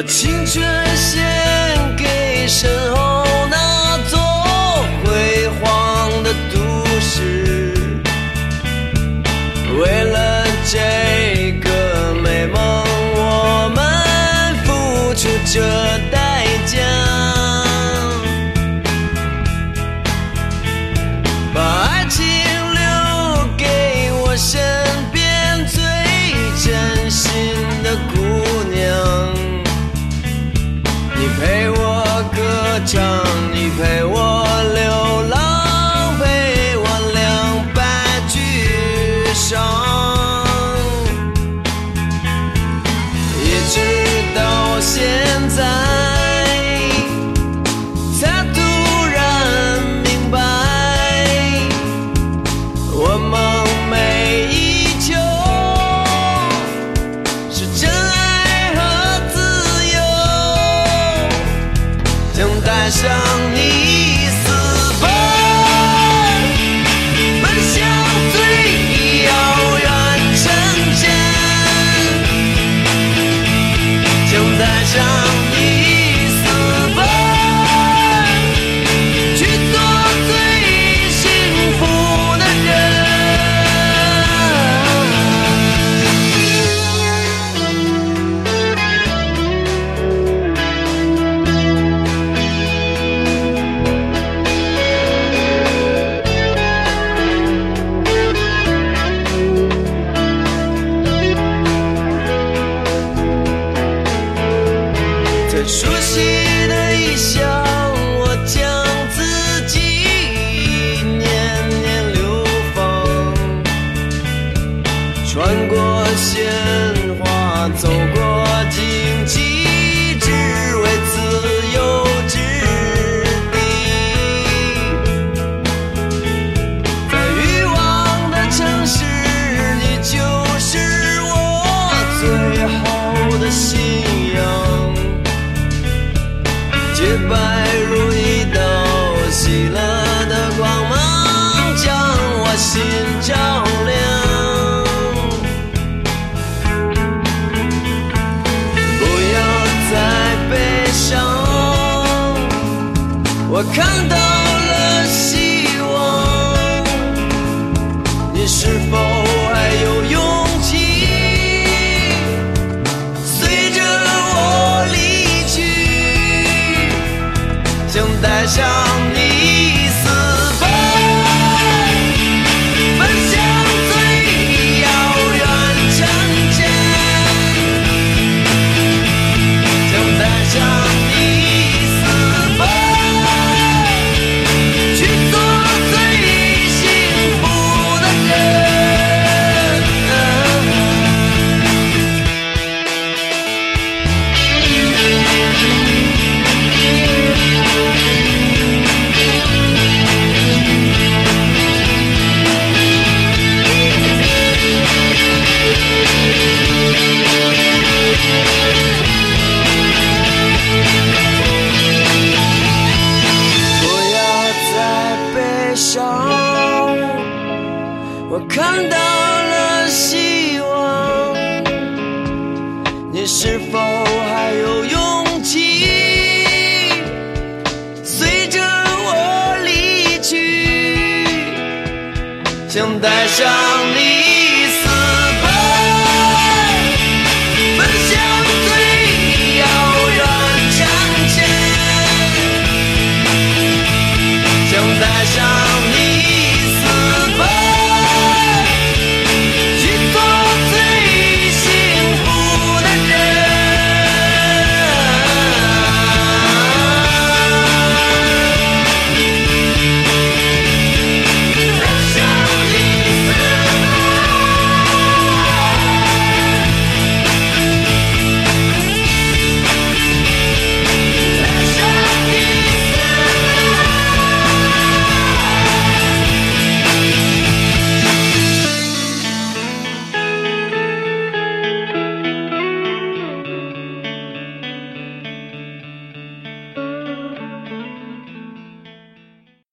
把青春献给身后那座辉煌的都市。为了这个美梦，我们付出着代鲜花，走过荆棘，只为自由之地。在欲望的城市，你就是我最后的信仰。洁白我看到了希望。你是否还有勇气？随着我离去，想带上看到了希望。你是否还有勇气？随着我离去，想带上你